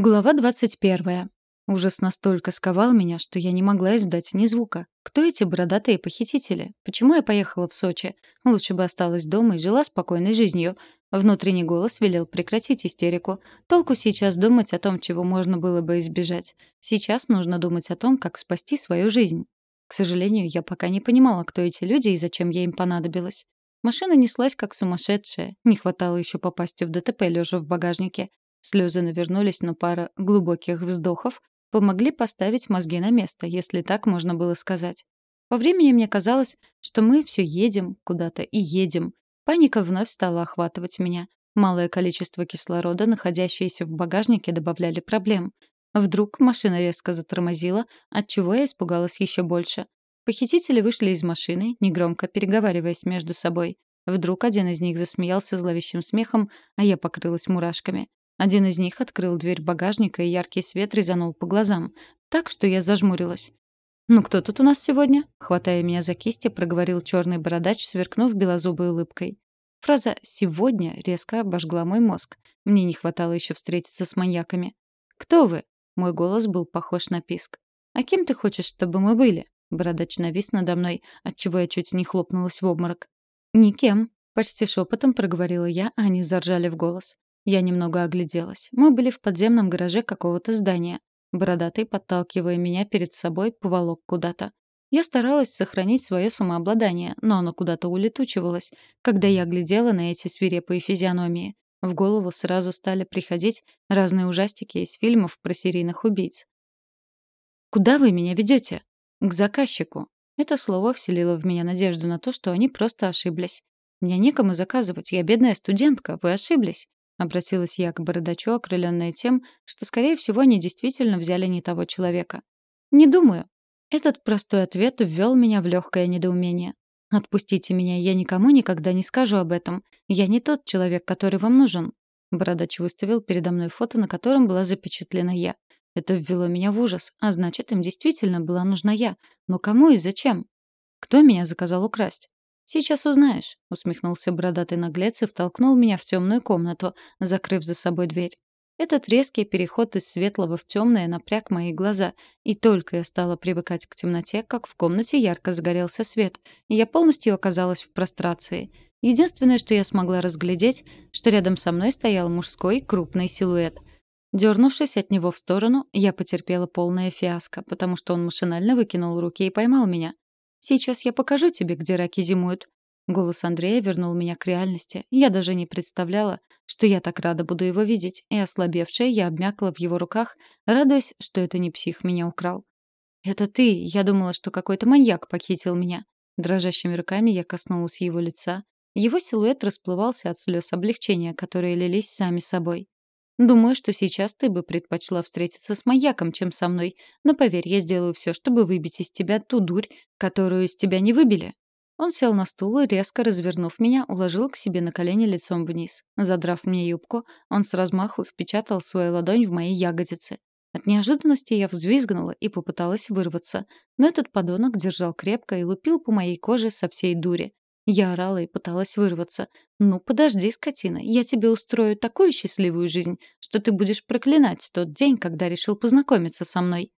Глава 21. Ужас настолько сковал меня, что я не могла издать ни звука. Кто эти бородатые похитители? Почему я поехала в Сочи? Лучше бы осталась дома и жила спокойной жизнью. Внутренний голос велел прекратить истерику. Толку сейчас думать о том, чего можно было бы избежать. Сейчас нужно думать о том, как спасти свою жизнь. К сожалению, я пока не понимала, кто эти люди и зачем я им понадобилась. Машина неслась как сумасшедшая. Не хватало еще попасть в ДТП, лежа в багажнике. Слезы навернулись, но пара глубоких вздохов помогли поставить мозги на место, если так можно было сказать. По времени мне казалось, что мы все едем куда-то и едем. Паника вновь стала охватывать меня. Малое количество кислорода, находящееся в багажнике, добавляли проблем. Вдруг машина резко затормозила, отчего я испугалась еще больше. Похитители вышли из машины, негромко переговариваясь между собой. Вдруг один из них засмеялся зловещим смехом, а я покрылась мурашками. Один из них открыл дверь багажника, и яркий свет резанул по глазам, так что я зажмурилась. «Ну кто тут у нас сегодня?» Хватая меня за кисти, проговорил черный бородач, сверкнув белозубой улыбкой. Фраза «сегодня» резко обожгла мой мозг. Мне не хватало еще встретиться с маньяками. «Кто вы?» Мой голос был похож на писк. «А кем ты хочешь, чтобы мы были?» Бородач навис надо мной, отчего я чуть не хлопнулась в обморок. «Никем», — почти шепотом проговорила я, а они заржали в голос. Я немного огляделась. Мы были в подземном гараже какого-то здания. Бородатый, подталкивая меня перед собой, поволок куда-то. Я старалась сохранить свое самообладание, но оно куда-то улетучивалось, когда я глядела на эти свирепые физиономии. В голову сразу стали приходить разные ужастики из фильмов про серийных убийц. «Куда вы меня ведете?» «К заказчику». Это слово вселило в меня надежду на то, что они просто ошиблись. «Мне некому заказывать, я бедная студентка, вы ошиблись. Обратилась я к бородачу, окрыленная тем, что, скорее всего, они действительно взяли не того человека. «Не думаю». Этот простой ответ ввел меня в легкое недоумение. «Отпустите меня, я никому никогда не скажу об этом. Я не тот человек, который вам нужен». Бородач выставил передо мной фото, на котором была запечатлена я. Это ввело меня в ужас, а значит, им действительно была нужна я. Но кому и зачем? Кто меня заказал украсть? «Сейчас узнаешь», — усмехнулся бородатый наглец и втолкнул меня в темную комнату, закрыв за собой дверь. Этот резкий переход из светлого в темное напряг мои глаза, и только я стала привыкать к темноте, как в комнате ярко загорелся свет, и я полностью оказалась в прострации. Единственное, что я смогла разглядеть, что рядом со мной стоял мужской крупный силуэт. Дернувшись от него в сторону, я потерпела полное фиаско, потому что он машинально выкинул руки и поймал меня. Сейчас я покажу тебе, где раки зимуют». Голос Андрея вернул меня к реальности. Я даже не представляла, что я так рада буду его видеть, и ослабевшая я обмякла в его руках, радуясь, что это не псих меня украл. «Это ты! Я думала, что какой-то маньяк похитил меня». Дрожащими руками я коснулась его лица. Его силуэт расплывался от слез облегчения, которые лились сами собой. Думаю, что сейчас ты бы предпочла встретиться с маньяком, чем со мной. Но поверь, я сделаю все, чтобы выбить из тебя ту дурь, которую из тебя не выбили». Он сел на стул и, резко развернув меня, уложил к себе на колени лицом вниз. Задрав мне юбку, он с размаху впечатал свою ладонь в мои ягодицы. От неожиданности я взвизгнула и попыталась вырваться, но этот подонок держал крепко и лупил по моей коже со всей дури. Я орала и пыталась вырваться. «Ну, подожди, скотина, я тебе устрою такую счастливую жизнь, что ты будешь проклинать тот день, когда решил познакомиться со мной».